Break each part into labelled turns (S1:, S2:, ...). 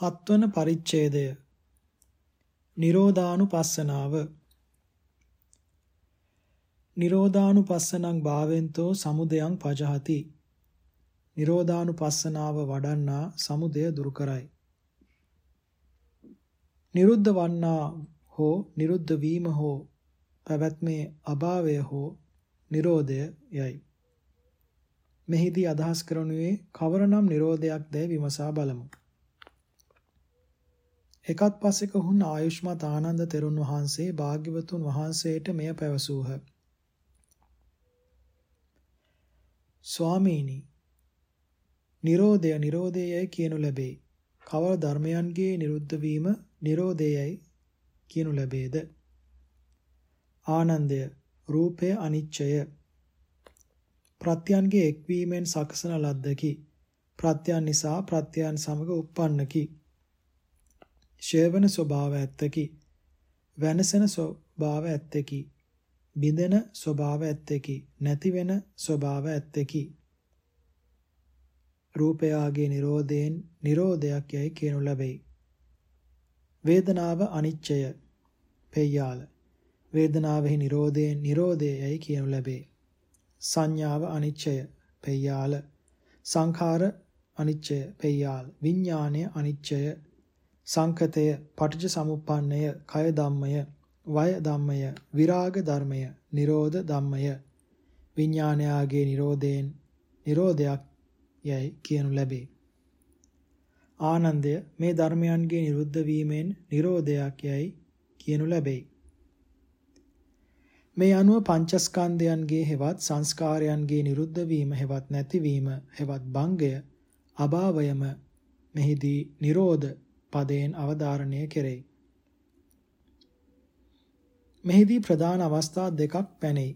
S1: හත්වන පරිච්ඡේදය. නිරෝධානුපස්සනාව. නිරෝධානුපස්සනං භාවෙන්තෝ සමුදයං පජහති. නිරෝධානුපස්සනාව වඩන්නා සමුදය දුරු කරයි. නිරුද්ධ වන්නා හෝ නිරුද්ධ වීම හෝ පැවැත්මේ අභාවය හෝ නිරෝධය යයි. මෙහිදී අදහස් කරනුයේ කවරනම් නිරෝධයක් දැයි විමසා බලමු. එකත් පසෙක හුන් ආයුෂ්මත් ආනන්ද තෙරුන් වහන්සේ භාග්‍යවතුන් වහන්සේට මෙය පැවසූහ. ස්වාමීනි නිරෝධය නිරෝධයයි කියනු ලැබේ. කවර ධර්මයන්ගේ නිරුද්ධ වීම නිරෝධයයි කියනු ලැබේද? ආනන්දය රූපය අනිච්චය ප්‍රත්‍යයන්ගේ එක්වීමෙන් සකසන ලද්දකි. ප්‍රත්‍යයන් නිසා ප්‍රත්‍යයන් සමග උප්පන්නකි. ඡේවන ස්වභාව ඇත්තකි. වෙනසන ස්වභාව ඇත්තකි. බිඳෙන ස්වභාව ඇත්තකි. නැති වෙන ස්වභාව ඇත්තකි. රූපයාගේ Nirodhayen Nirodhayak යයි කියනු ලැබෙයි. වේදනාව අනිච්චය. පෙය්‍යාල. වේදනාවෙහි Nirodhayen Nirodhayයි කියනු ලැබේ. සංඥාව අනිච්චය. පෙය්‍යාල. සංඛාර අනිච්චය. පෙය්‍යාල. විඥානය අනිච්චය. සංකතය, පටිච්ච සමුප්පන්නය, කය ධම්මය, වය ධම්මය, විරාග ධර්මය, නිරෝධ ධම්මය, විඥානයාගේ නිරෝධයෙන් නිරෝධයක් යයි කියනු ලැබේ. ආනන්දය මේ ධර්මයන්ගේ නිරුද්ධ වීමෙන් නිරෝධයක් යයි කියනු ලැබේ. මේ අනුව පංචස්කන්ධයන්ගේ හෙවත් සංස්කාරයන්ගේ නිරුද්ධ වීම හෙවත් නැතිවීම හෙවත් භංගය අභාවයම මෙහිදී නිරෝධ පදයෙන් අවධාරණය කෙරෙයි. මෙහිදී ප්‍රධාන අවස්ථා දෙකක් පැනෙයි.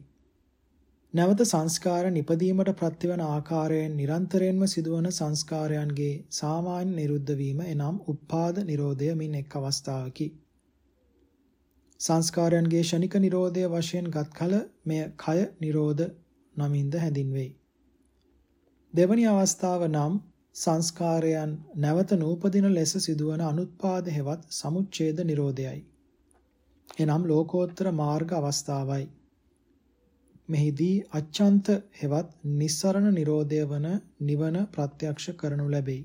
S1: නැවත සංස්කාර නිපදීමට ප්‍රතිවන ආකාරයෙන් නිරන්තරයෙන්ම සිදුවන සංස්කාරයන්ගේ සාමාන්‍ය නිරුද්ධ වීම එනම් උප්පාද නිරෝධය මින් එක් අවස්ථාවකි. සංස්කාරයන්ගේ ෂණික නිරෝධය වශයෙන් ගත් කල මෙය කය නිරෝධ නමින්ද හැඳින්වෙයි. දෙවැනි අවස්ථාව නම් සංස්කාරයන් නැවත නූපදින ලෙස සිදුවන අනුත්පාද හෙවත් සමුච්ඡේද නිරෝධයයි. එනම් ලෝකෝත්තර මාර්ග අවස්ථාවයි. මෙහිදී අච්ඡන්ත හෙවත් නිස්සරණ නිරෝධය වන නිවන ප්‍රත්‍යක්ෂ කරනු ලැබෙයි.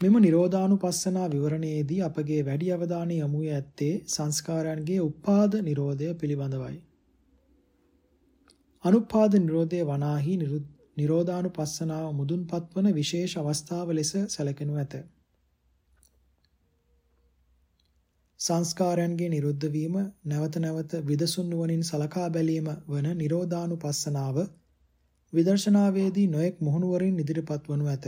S1: මෙම නිරෝධානුපස්සනා විවරණයේදී අපගේ වැඩි අවධානය යොමු ඇත්තේ සංස්කාරයන්ගේ උපාද නිරෝධය පිළිබඳවයි. අනුපාද නිරෝධය වනාහි නිරෝධානුපස්සනාව මුදුන්පත් වන විශේෂ අවස්ථාව ලෙස සැලකෙනු ඇත. සංස්කාරයන්ගේ නිරුද්ධ වීම නැවත නැවත විදසුන් නුවණින් සලකා බැලීම වන නිරෝධානුපස්සනාව විදර්ශනාවේදී නොඑක් මුහුණුවරින් ඉදිරිපත් වනු ඇත.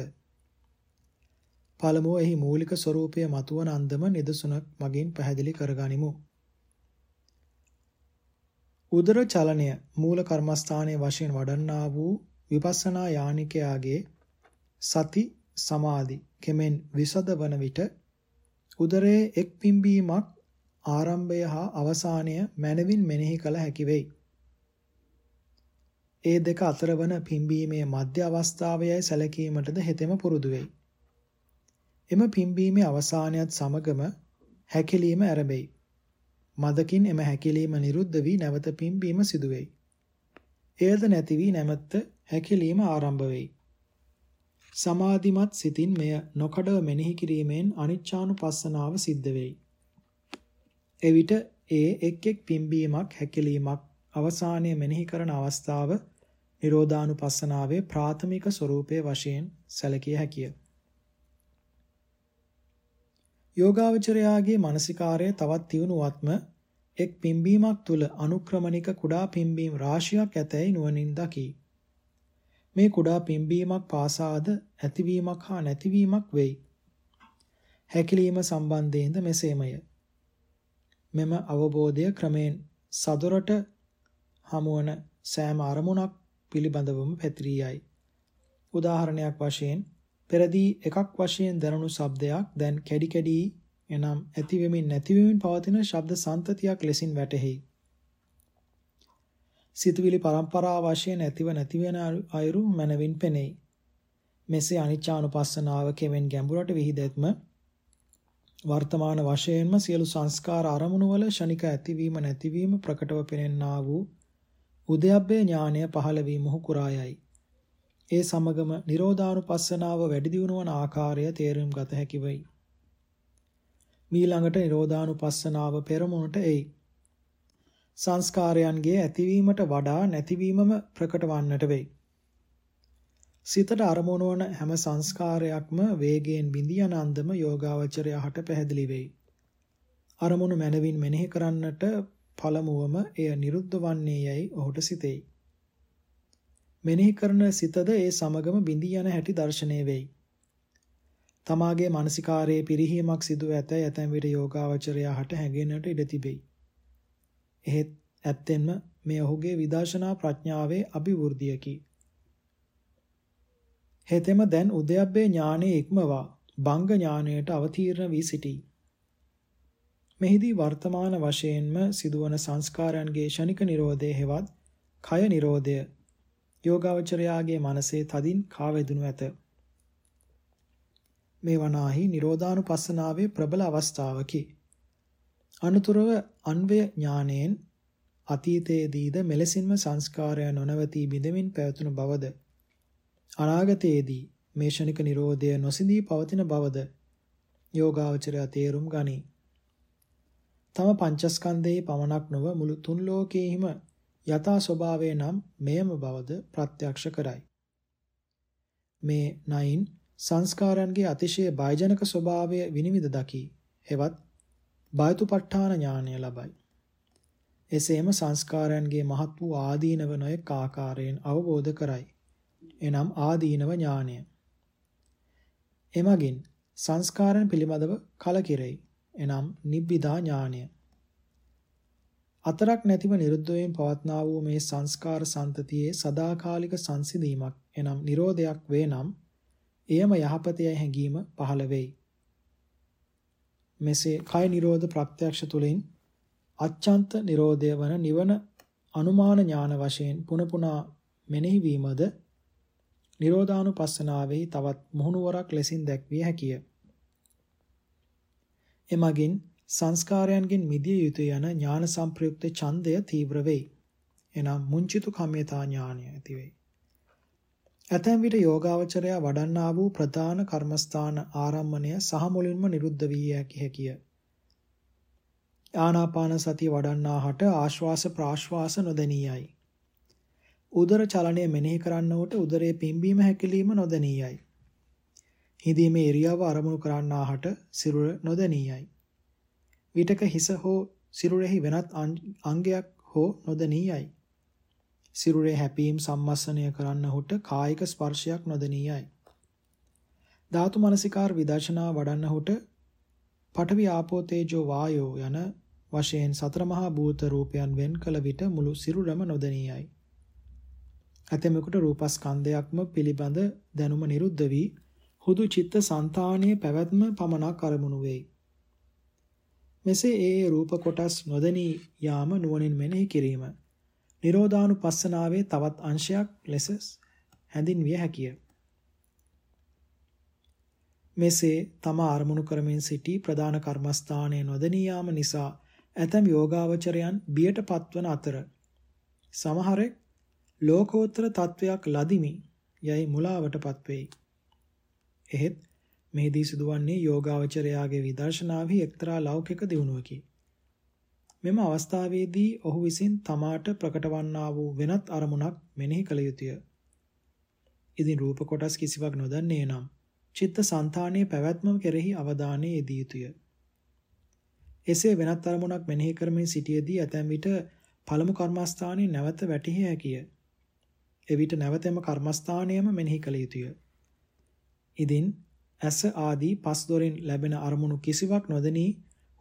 S1: පළමුව එහි මූලික ස්වરૂපය මතුවන අන්දම නිදසුනක් මගින් පැහැදිලි කරගනිමු. උදර චලනය මූල කර්මස්ථානයේ වශයෙන් වඩන්නා වූ විපස්සනා යානිකයාගේ සති සමාධි කෙමෙන් විසද වන විට උදරයේ එක් පිම්බීමක් ආරම්භය හා අවසානය මනවින් මෙනෙහි කළ හැකි වෙයි. ඒ දෙක අතර වන පිම්බීමේ මධ්‍ය අවස්ථාවයයි සැලකීමටද හෙතෙම පුරුදු වෙයි. එම පිම්බීමේ අවසානයත් සමගම හැකිලීම ආරඹෙයි. මදකින් එම හැකිලීම නිරුද්ධ වී නැවත පිම්බීම සිදු වෙයි. එයද නැති වී නැමෙත හැකිලීම ආරම්භ වෙයි. සමාධිමත් සිතින් මෙය නොකඩව මෙනෙහි කිරීමෙන් අනිච්චානුපස්සනාව සිද්ධ වෙයි. එවිට ඒ එක් එක් පිම්බීමක් හැකිලීමක් අවසානයේ මෙනෙහි කරන අවස්ථාව නිරෝධානුපස්සනාවේ ප්‍රාථමික ස්වરૂපයේ වශයෙන් සැලකිය හැකිය. යෝගාවචරයාගේ මානසිකාරය තවත් තියුණුවත්ම එක් පිම්බීමක් තුල අනුක්‍රමණික කුඩා පිම්බීම් රාශියක් ඇතැයි නුවණින් දකි. මේ කුඩා පිම්බීමක් පාසාද ඇතිවීමක් හා නැතිවීමක් වෙයි. හැකිලිම සම්බන්ධයෙන්ද මෙසේමය. මෙම අවබෝධය ක්‍රමෙන් සදොරට හමුවන සෑම අරමුණක් පිළිබඳවම පැතිරී යයි. උදාහරණයක් වශයෙන් පෙරදී එකක් වශයෙන් දැනුණු ශබ්දයක් දැන් කැඩි කැඩි එනම් ඇති වෙමින් නැති වෙමින් පවතින ශබ්ද සම්තතියක් ලෙසින් වැටහෙයි. සිතුවිලි පරම්පරා වශයෙන් ඇතිව නැති වෙන අයුරු මනවින් පෙනෙයි. මෙසේ අනිච්චානුපස්සනාව කෙමෙන් ගැඹුරට විහිදෙත්ම වර්තමාන වශයෙන්ම සියලු සංස්කාර අරමුණු වල ෂණික ඇතිවීම නැතිවීම ප්‍රකටව පෙනෙන්නා වූ උද්‍යප්පේ ඥානය පහළ වීම හුකුරායයි. ඒ සමගම නිරෝධානුපස්සනාව වැඩි දියුණු වන ආකාරය තේරුම් ගත හැකි වෙයි. මීළඟට නිරෝධානුපස්සනාව පෙරමුණට එයි. සංස්කාරයන්ගේ ඇතිවීමට වඩා නැතිවීමම ප්‍රකට වන්නට වෙයි. සිතට අරමුණු වන හැම සංස්කාරයක්ම වේගයෙන් බිඳී යන අන්දම යෝගාවචරයට පැහැදිලි වෙයි. අරමුණු මනවින් මෙනෙහි කරන්නට පළමුවම එය නිරුද්ධ වන්නේ යයි ඔහුට සිතෙයි. මෙනෙහි කරන සිතද ඒ සමගම බිඳී යන හැටි දැర్శණය වෙයි. තමාගේ මානසිකාරයේ පිරිහීමක් සිදු ඇත ඇතැම් විට යෝගාවචරයා හට හැඟෙන්නට ඉඩ තිබේ. එහෙත් ඇත්තෙන්ම මේ ඔහුගේ විදර්ශනා ප්‍රඥාවේ අභිවෘද්ධියකි. හෙතෙම දැන් උද්‍යප්පේ ඥානයේ ඉක්මවා බංග ඥානයට අවතීර්ණ වී සිටී. මෙහිදී වර්තමාන වශයෙන්ම සිදුවන සංස්කාරයන්ගේ ෂණික නිරෝධය හෙවත් කය නිරෝධය යෝගාවචරයාගේ මනසේ තදින් කාවැදුණු ඇත. මේ වනාහි නිරෝධානුපස්සනාවේ ප්‍රබල අවස්ථාවකි. අනුතුරව අන්වය ඥානයෙන් අතීතයේදීද මෙලෙසින්ම සංස්කාරය නොනවතී බිඳමින් පැවතුණු බවද අනාගතයේදී මේ ෂණික Nirodhaය නොසිඳී පවතින බවද යෝගාවචරය තේරුම් ගනී. තම පංචස්කන්ධයේ පමණක් නොව මුළු තුන් ලෝකයේහිම යථා ස්වභාවය නම් මෙයම බවද ප්‍රත්‍යක්ෂ කරයි. මේ නයින් සංස්කාරයන්ගේ අතිශය බයජනක ස්වභාවය විනිවිද දකි. හෙවත් බයතුපට්ඨාන ඥානය ලබයි. එසේම සංස්කාරයන්ගේ මහත් වූ ආදීනව නොයෙක් ආකාරයෙන් අවබෝධ කරයි. එනම් ආදීනව ඥානය. එමගින් සංස්කාරයන් පිළිබඳව කලකිරෙයි. එනම් නිබ්බිදා ඥානය. අතරක් නැතිව නිරුද්ධයෙන් පවත්නා වූ මේ සංස්කාර සන්තතියේ සදාකාලික සංසිඳීමක් එනම් Nirodhayak වේ නම් එයම යහපතේ හැඟීම පහළ වෙයි. මෙසේ කය නිරෝධ ප්‍රත්‍යක්ෂ තුලින් අච්ඡන්ත නිරෝධය වන නිවන අනුමාන ඥාන වශයෙන් පුන පුනා මෙනෙහි වීමද නිරෝධානුපස්සනාවෙහි තවත් මුහුණුවරක් ලෙසින් දැක්විය හැකිය. එමගින් සංස්කාරයන්ගෙන් මිදිය යුතුය යන ඥාන සංප්‍රයුක්ත ඡන්දය තීව්‍ර වෙයි. එනම් මුංචිතු කම්මිතා ඥානය ඇති වෙයි. ඇතැම් විට යෝගාවචරය වඩන්නා වූ ප්‍රධාන කර්මස්ථාන ආරම්මණය සහ මුලින්ම නිරුද්ධ වී හැකිය. ආනාපාන සතිය වඩන්නාහට ආශ්වාස ප්‍රාශ්වාස නොදැනියයි. උදර චලනය මෙනෙහි කරන්නවට උදරයේ පිම්බීම හැකිලිම නොදැනියයි. හිදීමේ ඉරියව්ව අරමුණු කරන්නාහට සිරුර නොදැනියයි. විටක හිස හෝ සිරුරෙහි වෙනත් අංගයක් හෝ නොදැනියයි. සිරුරේ හැපීම් සම්මස්සනය කරන්නහුට කායික ස්පර්ශයක් නොදැනියයි. ධාතු මනසිකාර විදර්ශනා වඩන්නහුට පඨවි ආපෝ තේජෝ වායෝ යන වශයෙන් සතර මහා භූත රූපයන් වෙන් කළ විට මුළු සිරුරම නොදැනියයි. ඇතැමෙකුට රූපස්කන්ධයක්ම පිළිබඳ දැනුම නිරුද්ධ වී හුදු චිත්ත સંතානීය පැවැත්ම පමණක් අරමුණු වෙයි. මෙසේ ඒ රූප කොටස් නොදෙනී යාම නුවණින් මෙනෙහි කිරීම නිරෝධානුපස්සනාවේ තවත් අංශයක් ලෙස හැඳින්විය හැකිය. මෙසේ තම අරමුණු කරමින් සිටි ප්‍රධාන කර්මස්ථානයේ නොදෙනී යාම නිසා ඇතම් යෝගාවචරයන් බියට පත්වන අතර සමහරෙක් ලෝකෝත්තර තත්වයක් ලදිමි යයි මුලාවටපත් වෙයි. එහෙත් මෙහිදී සිදුවන්නේ යෝගාවචරයාගේ විදර්ශනාවෙහි එක්තරා ලෞකික දියුණුවකි. මෙම අවස්ථාවේදී ඔහු විසින් තමාට ප්‍රකටවන්නා වූ වෙනත් අරමුණක් මෙනෙහි කළ යුතුය. ඉදින් රූප කොටස් කිසිවක් නොදන්නේ නම් චිත්ත සංතානයේ පැවැත්ම කෙරෙහි අවධානය යෙදිය යුතුය. එසේ වෙනත් අරමුණක් මෙනෙහි කරමින් සිටියේදී ඇතැම් විට පළමු කර්මස්ථානයේ නැවත වැටහිය හැකිය. එවිට නැවතෙම කර්මස්ථානයම මෙනෙහි කළ යුතුය. ඉදින් ඇස ආදී පස් දොරින් ලැබෙන අරමුණු කිසිවක් නොදෙනී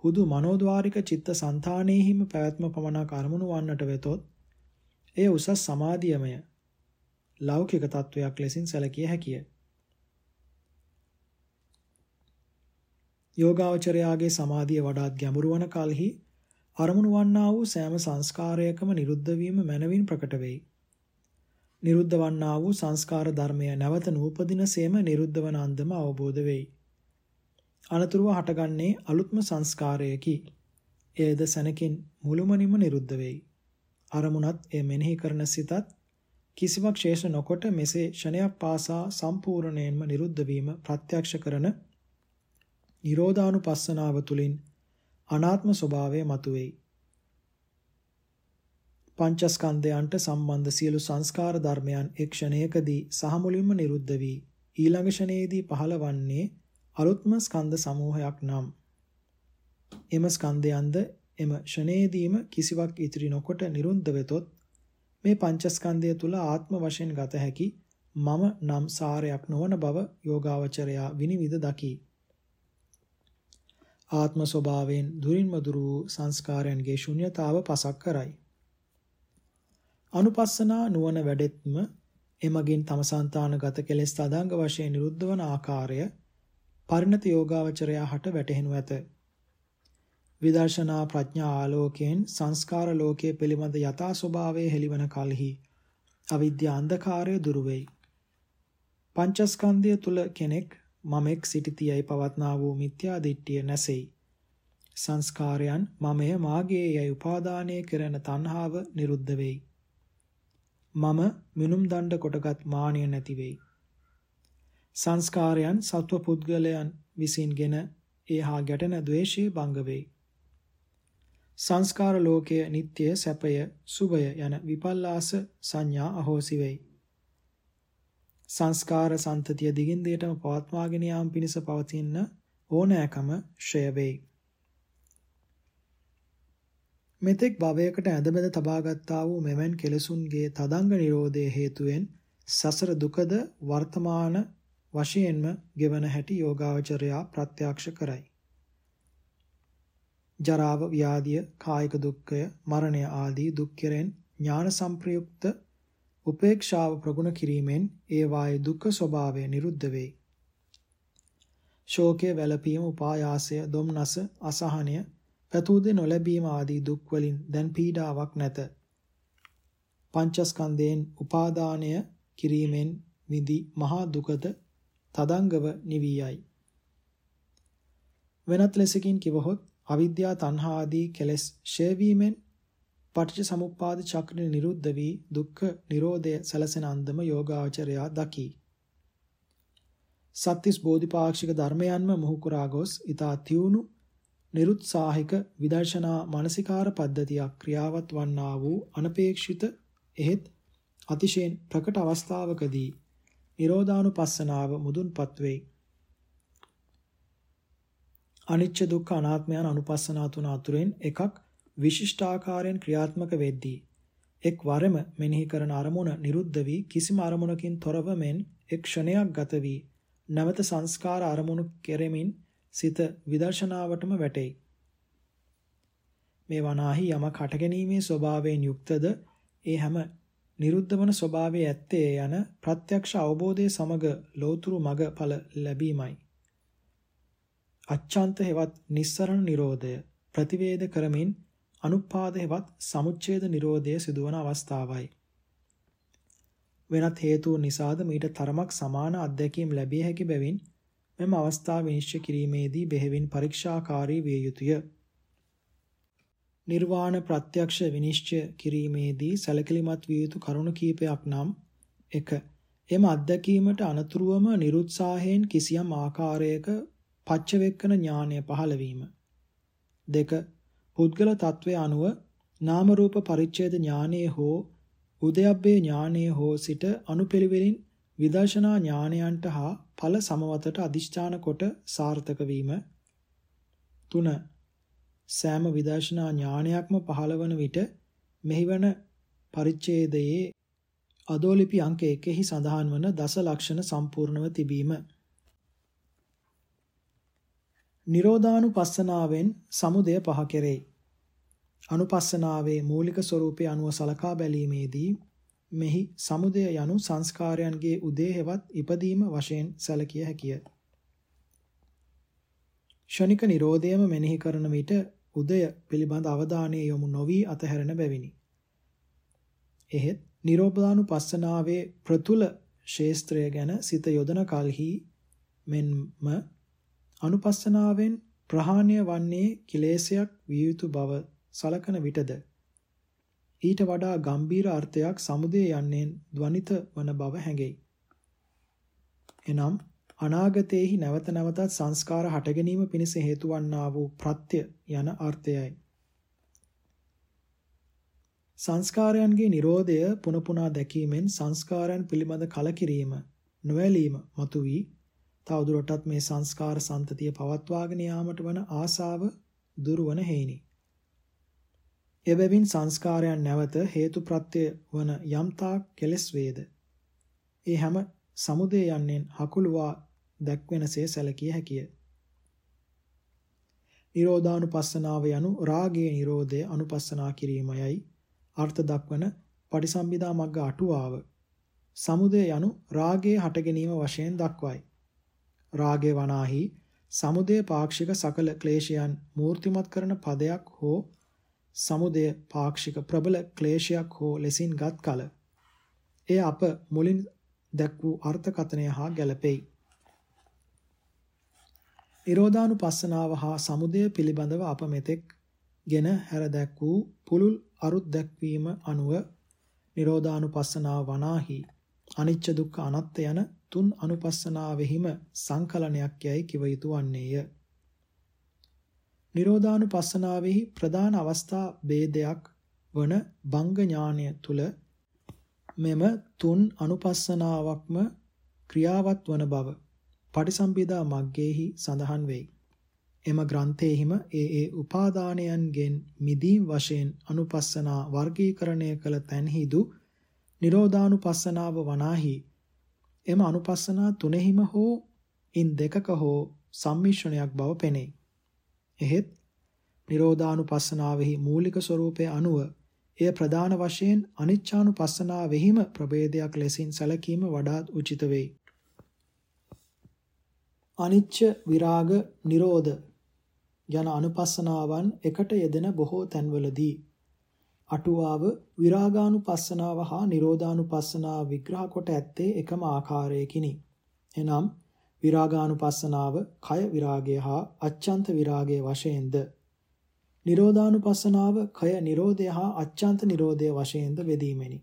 S1: හුදු මනෝද්වාරික චිත්ත સંතානෙහිම පැවැත්ම පමණක් අරමුණු වන්නට වෙතොත් එය උසස් සමාධියමය ලෞකික තත්වයක් ලෙසින් සැලකිය හැකිය. යෝගාවචරයාගේ සමාධිය වඩාත් ගැඹුරු වන කලෙහි අරමුණු වන්නා වූ සෑම සංස්කාරයකම නිරුද්ධ වීම මනවින් ප්‍රකට වෙයි. නිරුද්ධ වන්නා වූ සංස්කාර ධර්මය නැවත නූපදිනසේම නිරුද්ධ වන අන්දම අවබෝධ වෙයි. අනතුරුව හටගන්නේ අලුත්ම සංස්කාරයකි. එයද සැනකින් මුළුමනින්ම නිරුද්ධ වෙයි. අරමුණත් එය මෙනෙහි කරන සිතත් කිසිවක් ශේෂ නොකොට මෙසේ ෂණයක් පාසා සම්පූර්ණයෙන්ම නිරුද්ධ වීම ප්‍රත්‍යක්ෂ කරන නිරෝධානුපස්සනාව තුළින් අනාත්ම ස්වභාවය මතුවේයි. පංචස්කන්ධයන්ට සම්බන්ධ සියලු සංස්කාර ධර්මයන් එක් ක්ෂණයකදී සහ මුලින්ම නිරුද්ධ වී ඊළඟ ක්ෂණයේදී පහළවන්නේ අලුත්ම ස්කන්ධ සමූහයක් නම් එම ස්කන්ධයන්ද එම ෂණේදීම කිසිවක් ඉතිරි නොකොට නිරුද්ධ වෙතොත් මේ පංචස්කන්ධය තුල ආත්ම වශයෙන් ගත හැකි මම නම් සාරයක් නොවන බව යෝගාවචරයා විනිවිද දකි. ආත්ම ස්වභාවයෙන් දුරින්ම දුර වූ සංස්කාරයන්ගේ ශුන්්‍යතාව පසක් කරයි. අනුපස්සනා නුවණ වැඩෙත්ම එමගින් තම సంతානගත කෙලෙස් තදංග වශයෙන් නිරුද්ධ වන ආකාරය පරිණත යෝගාවචරයා හට වැටහෙනු ඇත. විදර්ශනා ප්‍රඥා ආලෝකයෙන් සංස්කාර ලෝකයේ පිළිබඳ යථා ස්වභාවය හෙළිවන කලෙහි අවිද්‍යා අන්ධකාරය දුරු වෙයි. පංචස්කන්ධය තුල කෙනෙක් මමෙක් සිටිතියයි පවත්නා වූ මිත්‍යා දිට්ඨිය නැසෙයි. සංස්කාරයන් මමය මාගේ යයි උපාදානය කරන තණ්හාව නිරුද්ධ වෙයි. මම මිනුම් දණ්ඩ කොටගත් මානිය නැති වෙයි. සංස්කාරයන් සත්ව පුද්ගලයන් විසින්ගෙන ඒහා ගැටෙන ද්වේෂය භංග වෙයි. සංස්කාර ලෝකය නিত্য සැපය සුභය යන විපල්ලාස සංඥා අහෝසි වෙයි. සංස්කාර සන්තතිය දිගින් දිගටම පවත්වාගෙන යාම පිණිස පවතින ඕනෑකම ක්ෂය වෙයි. මෙතෙක් භවයකට ඇදබැද තබාගත්තා වූ මෙවන් කෙලසුන්ගේ තදංග නිරෝධයේ හේතුවෙන් සසර දුකද වර්තමාන වශයෙන්ම ගෙවන හැටි යෝගාවචරයා ප්‍රත්‍යක්ෂ කරයි. ජරාව, ව්‍යාධිය, කායික දුක්ඛය, මරණය ආදී දුක් කෙරෙන් ඥාන සංප්‍රයුක්ත උපේක්ෂාව ප්‍රගුණ කිරීමෙන් ඒ වායේ දුක්ඛ ස්වභාවය නිරුද්ධ වෙයි. ශෝකය, වැළපීම, උපායාසය, දුම්නස, අසහනය, පැතුදේ නොලැබීම ආදී දුක් වලින් දැන් පීඩාවක් නැත. පංචස්කන්ධයෙන් උපාදානය කිරීමෙන් විදි මහා දුකද තදංගව නිවියයි. වෙනත් ලෙසකින් කිවහොත් අවිද්‍යා තණ්හා ආදී කෙලෙස් ෂේ වීමෙන් පටිච්ච සමුප්පාද චක්‍රය නිරුද්ධ වී දුක්ඛ නිරෝධය සැලසෙන අන්දම යෝගාචරයා දකි. සත්‍තිස් බෝධිපාක්ෂික ධර්මයන්ම මොහු කරා ගොස් ඊතා තියුණු නිරුත්සාහික විදර්ශනා මානසිකාර පද්ධතියක් ක්‍රියාවත් වන්නා වූ අනපේක්ෂිත එහෙත් අතිශයින් ප්‍රකට අවස්ථාවකදී නිරෝධානුපස්සනාව මුදුන්පත් වෙයි. අනිච්ච දුක්ඛ අනාත්මයන් අනුපස්සනා තුන අතුරෙන් එකක් විශිෂ්ටාකාරයෙන් ක්‍රියාත්මක වෙද්දී එක් වරම මෙනෙහි කරන අරමුණ නිරුද්ධ වී කිසිම අරමුණකින් තොරව මෙන් එක් ක්ෂණයක් ගත වී නැවත සංස්කාර අරමුණු කෙරෙමින් සිත විදර්ශනාවටම වැටේ. මේ වනාහි යමක් හටගැනීමේ ස්වභාවයෙන් යුක්තද ඒ හැම නිරුද්ධ වන ස්වභාවයේ ඇත්තේ යන ප්‍රත්‍යක්ෂ අවබෝධයේ සමග ලෝතුරු මග ඵල ලැබීමයි. අච්ඡාන්ත හෙවත් නිස්සරණ නිරෝධය ප්‍රතිවේද කරමින් අනුපාද හෙවත් සමුච්ඡේද නිරෝධය සිදුවන අවස්ථාවයි. වෙනත් හේතුන් නිසාද මීට තරමක් සමාන අත්දැකීම් ලැබිය හැකි බැවින් මෙම අවස්ථාව විනිශ්චය කිරීමේදී බෙහෙවින් පරීක්ෂාකාරී විය යුතුය. නිර්වාණ ප්‍රත්‍යක්ෂ විනිශ්චය කිරීමේදී සැලකිලිමත් විය යුතු කරුණු කීපයක් නම් 1. එම අත්දැකීමට අනතුරුවම නිරුත්සාහයෙන් කිසියම් ආකාරයක පච්චවෙක්කන ඥානය පහළ වීම. 2. පුද්ගල తත්වයේ අනුව නාම රූප පරිච්ඡේද ඥානයේ හෝ උදයබ්බේ ඥානයේ හෝ සිට අනුපිළිවෙලින් විදර්ශනා ඥානයන්ට හා ඵල සමවතට අදිෂ්ඨාන කොට සාර්ථක වීම 3 සෑම විදර්ශනා ඥානයක්ම පහළවන විට මෙහිවන පරිච්ඡේදයේ අදෝලිපි අංක 1 සඳහන් වන දස ලක්ෂණ සම්පූර්ණව තිබීම නිරෝධානුපස්සනාවෙන් සමුදය පහ කෙරේ. අනුපස්සනාවේ මූලික ස්වરૂපය අනුව සලකා බැලීමේදී මෙහි සමුදය යනු සංස්කාරයන්ගේ උදේහෙවත් ඉපදීම වශයෙන් සැලකිය හැකිය. ෂණික නිරෝධයම මෙනෙහි කරන විට උදය පිළිබඳ අවධානය යොමු නොවි අතහැරෙන බැවිනි. එහෙත් නිරෝධානුපස්සනාවේ ප්‍රතුල ශේස්ත්‍රය ගැන සිත යොදන කලෙහි මෙන්ම අනුපස්සනාවෙන් ප්‍රහාණය වන්නේ කිලේශයක් විය යුතු බව සලකන විටද ඊට වඩා ගම්බීර අර්ථයක් සමුදේ යන්නේ ධ්වනිත වන බව හැඟෙයි. එනම් අනාගතයේහි නැවත නැවතත් සංස්කාර හට ගැනීම පිණිස හේතු වන්නා වූ ප්‍රත්‍ය යන අර්ථයයි. සංස්කාරයන්ගේ Nirodhaය පුන පුනා දැකීමෙන් සංස්කාරයන් පිළිබඳ කලකිරීම නොවැළීම මතුවී තවදුරටත් මේ සංස්කාර සම්තතිය පවත්වාගෙන යාමට වන ආසාව දුරවන හේිනි. එබැවින් සංස්කාරයන් නැවත හේතු ප්‍රත්‍ය වන යම්තාක් කෙලස් වේද. ඒ හැම සමුදේ යන්නෙන් හකුලුවා දැක්වෙනසේ සැලකිය හැකිය. නිරෝධානුපස්සනාව යනු රාගයේ නිරෝධය අනුපස්සනා කිරීමයයි අර්ථ දක්වන පටිසම්භිදා මග්ග අටුවාව. සමුදය යනු රාගයේ හට ගැනීම වශයෙන් දක්වයි. රාගයේ වනාහි සමුදය පාක්ෂික සකල ක්ලේශයන් මූර්තිමත් කරන පදයක් හෝ සමුදය පාක්ෂික ප්‍රබල ක්ලේශයක් හෝ ලෙසින් ගත් කල එය අප මුලින් දැක් වූ අර්ථකථනය හා ගැලපෙයි. නිරෝධානුපස්සනාව හා සමුදය පිළිබඳව අප මෙතෙක් ගෙන හැර දැක් වූ පුලුල් අරුත් දැක්වීම අනුව නිරෝධානුපස්සනාව වනාහි අනිච්ච දුක්ඛ අනත්ත යන තුන් අනුපස්සනාවෙහිම සංකලනයක් යයි කිව යුතු වන්නේය. නිරෝධානුපස්සනාවෙහි ප්‍රධාන අවස්ථා ભેදයක් වන බංග ඥානය තුල මෙම තුන් අනුපස්සනාවක්ම ක්‍රියාවත් වන බව පටිසම්භිදා මග්ගේහි සඳහන් වෙයි. එම ග්‍රන්ථයේහිම ඒ ඒ උපාදානයන්ගෙන් මිදීම් වශයෙන් අනුපස්සනා වර්ගීකරණය කළ තැන්හිදු නිරෝධානුපස්සනාව වනාහි එම අනුපස්සනා තුනෙහිම හෝ ඉන් දෙකක හෝ සම්මිශ්‍රණයක් බව පෙනේ. එහෙත් නිරෝධානුපස්සනාවෙහි මූලික ස්වરૂපය අනුව එය ප්‍රධාන වශයෙන් අනිච්චානුපස්සනාවෙහිම ප්‍රභේදයක් ලෙසින් සැලකීම වඩාත් උචිත වෙයි. අනිච්ච විරාග නිරෝධ යන අනුපස්සනාවන් එකට යෙදෙන බොහෝ තැන්වලදී අටුවාව විරාගානුපස්සනාව හා නිරෝධානුපස්සනාව විග්‍රහ කොට ඇත්තේ එකම ආකාරයකිනි. එනම් විරාගානුපස්සනාව කය විරාගය හා අච්ඡන්ත විරාගය වශයෙන්ද නිරෝධානුපස්සනාව කය නිරෝධය හා අච්ඡාන්ත නිරෝධය වශයෙන්ද බෙදීමෙනි.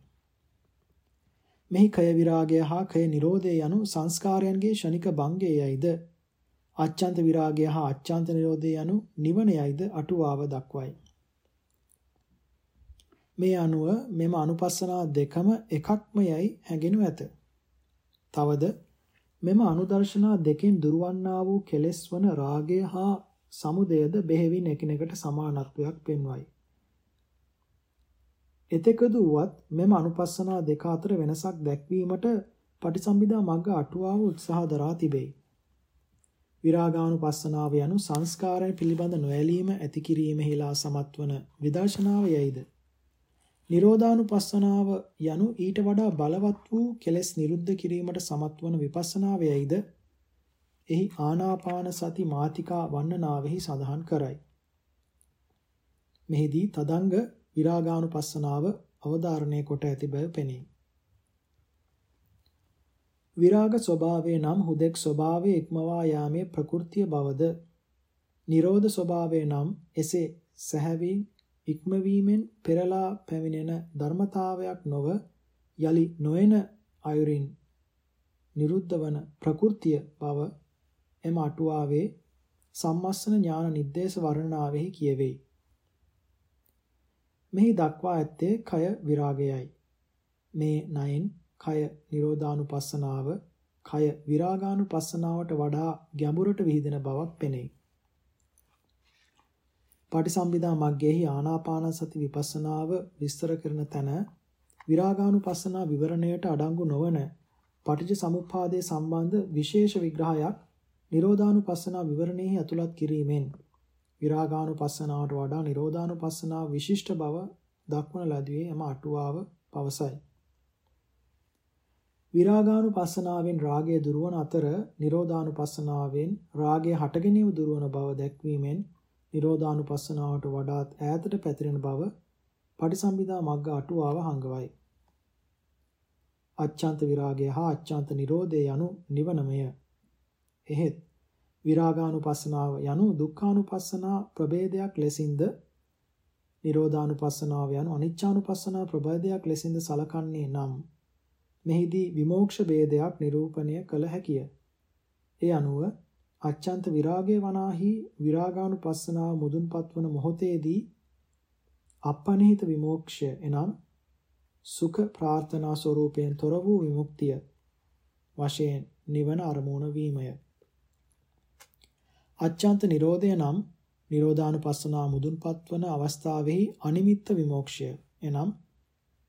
S1: මෙහි කය විරාගය හා කය නිරෝධය යනු සංස්කාරයන්ගේ ෂණික භංගයයිද අච්ඡාන්ත විරාගය හා අච්ඡාන්ත නිරෝධය යනු නිවනයයිද අටුවාව දක්වයි. මේ අනුව මෙම අනුපස්සනා දෙකම එකක්ම යයි හැඟෙනු ඇත. තවද මෙම අනුදර්ශනා දෙකෙන් දුරවන්නා වූ කෙලෙස් වන රාගය හා සමුදයද බෙහෙවින් එකිනෙකට සමානත්වයක් පෙන්වයි. එතෙකද වුවත් මෙම අනුපස්සනා දෙක අතර වෙනසක් දැක්වීමට පටිසම්භිදා මග්ග අටුවාව උත්සාහ දරා තිබේ. විරාගානුපස්සනාව යනු සංස්කාරයන් පිළිබඳ නොඇලීම ඇති කිරීමෙහිලා සමත්වන විදර්ශනාව යයිද. නිරෝධානුපස්සනාව යනු ඊට වඩා බලවත් වූ කෙලෙස් නිරුද්ධ කිරීමට සමත්වන විපස්සනාව යයිද එහි ආනාපාන සති මාතිකා වන්නනාවෙහි සඳහන් කරයි. මෙහිදී තදංග විරාගානුපස්සනාව අවධාරණය කොට ඇති බව පෙනේ. විරාග ස්වභාවය නම් හුදෙක් ස්වභාවයේ ඉක්මවා යාමේ ප්‍රകൃතිය බවද නිරෝධ ස්වභාවය නම් එසේ සැහැවීම ඉක්මවීමෙන් පෙරලා පැමිණෙන ධර්මතාවයක් නොව යලි නොයන අයුරින් නිරුද්ධ වන ප්‍රകൃතිය බව එම අටුවාවේ සම්මස්සන ඥාන නිर्देश වර්ණනාවෙහි කියවෙයි. මෙහි දක්වා ඇත්තේ කය විරාගයයි. මේ නයෙන් කය නිරෝධානුපස්සනාව, කය විරාගානුපස්සනාවට වඩා ගැඹුරට විහිදෙන බවක් පෙනේ. පටිසම්භිදා මග්ගෙහි ආනාපාන සති විපස්සනාව විස්තර කරන තැන විරාගානුපස්සනා විවරණයට අඩංගු නොවන පටිච්ච සමුප්පාදයේ සම්බන්ධ විශේෂ විග්‍රහයක් නිරෝධානුපස්සනා විවරණෙහි ඇතුළත් කිරීමෙන් විරාගානුපස්සනාවට වඩා නිරෝධානුපස්සනාව විශිෂ්ට බව දක්වන ලදුවේ එම අටුවාව පවසයි. විරාගානුපස්සනාවෙන් රාගය දුරවන අතර නිරෝධානුපස්සනාවෙන් රාගය හටගැනීම දුරවන බව දැක්වීමෙන් නිරෝධානුපස්සනාවට වඩාත් ඈතට පැතිරෙන බව පටිසම්භිදා මග්ග අටුවාව හංගවයි. අච්ඡාන්ත විරාගය හා අච්ඡාන්ත නිරෝධය යනු නිවනමය. එහෙත් විරාගානුපස්සනාව යනු දුක්ඛානුපස්සනා ප්‍රභේදයක් ලෙසින්ද නිරෝධානුපස්සනාව යනු අනිච්චානුපස්සනා ප්‍රභේදයක් ලෙසින්ද සලකන්නේ නම් මෙහිදී විමෝක්ෂ ભેදයක් නිරූපණය කළ හැකිය. ඒ අනුව අච්ඡන්ත විරාගය වනාහි විරාගානුපස්සනාව මුදුන්පත් වන මොහොතේදී අපනිහිත විමෝක්ෂය එනම් සුඛ ප්‍රාර්ථනා ස්වરૂපයෙන් තොර වූ විමුක්තිය වශයෙන් නිවන අරමුණ වීමය. අච්ඡන්ත නිරෝධය නම් නිරෝධානුපස්සනා මුදුන්පත් වන අවස්ථාවෙහි අනිමිත්ත විමෝක්ෂය එනම්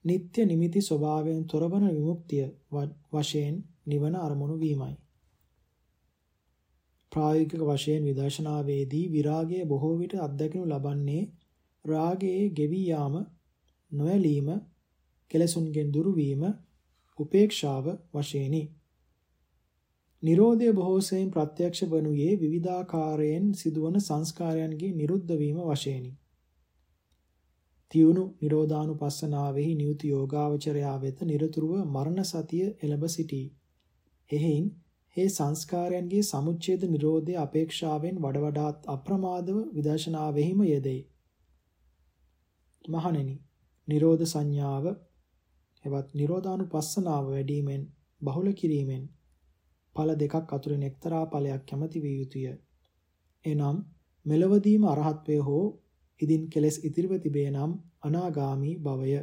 S1: නিত্য නිමිති ස්වභාවයෙන් තොරවන විමුක්තිය වශයෙන් නිවන අරමුණු වීමයි. ප්‍රායෝගික වශයෙන් විදර්ශනාවේදී විරාගය බොහෝ විට අත්දැකනු ලබන්නේ රාගයේ ගෙවි යාම, නොඇලීම, කෙලසුන්ගෙන් දුරු වීම, උපේක්ෂාව වශයෙනි. නිරෝධය බොහෝ සෙයින් ප්‍රත්‍යක්ෂ වනුයේ විවිධාකාරයෙන් සිදුවන සංස්කාරයන්ගේ නිරුද්ධ වීම වශයෙනි. තියුණු නිරෝධානුපස්සනාවෙහි නියුතු යෝගාවචරයා වෙත নিরතුරුව මරණ සතිය එළඹ සිටී. එහෙයින් හේ සංස්කාරයන්ගේ සමුච්ඡේද නිරෝධය අපේක්ෂාවෙන් වඩ වඩාත් අප්‍රමාදව විදර්ශනාවෙහිම යෙදේ. මහණෙනි, නිරෝධ සංඥාව එවත් නිරෝධානුපස්සනාව වැඩිමෙන් බහුල කිරීමෙන් ඵල දෙකක් අතුරින් එක්තරා ඵලයක් කැමති විය යුතුය. එනම් මෙලවදීම අරහත්වය හෝ ඉදින් කෙලෙස් ඉතිරිව තිබේ නම් අනාගාමි භවය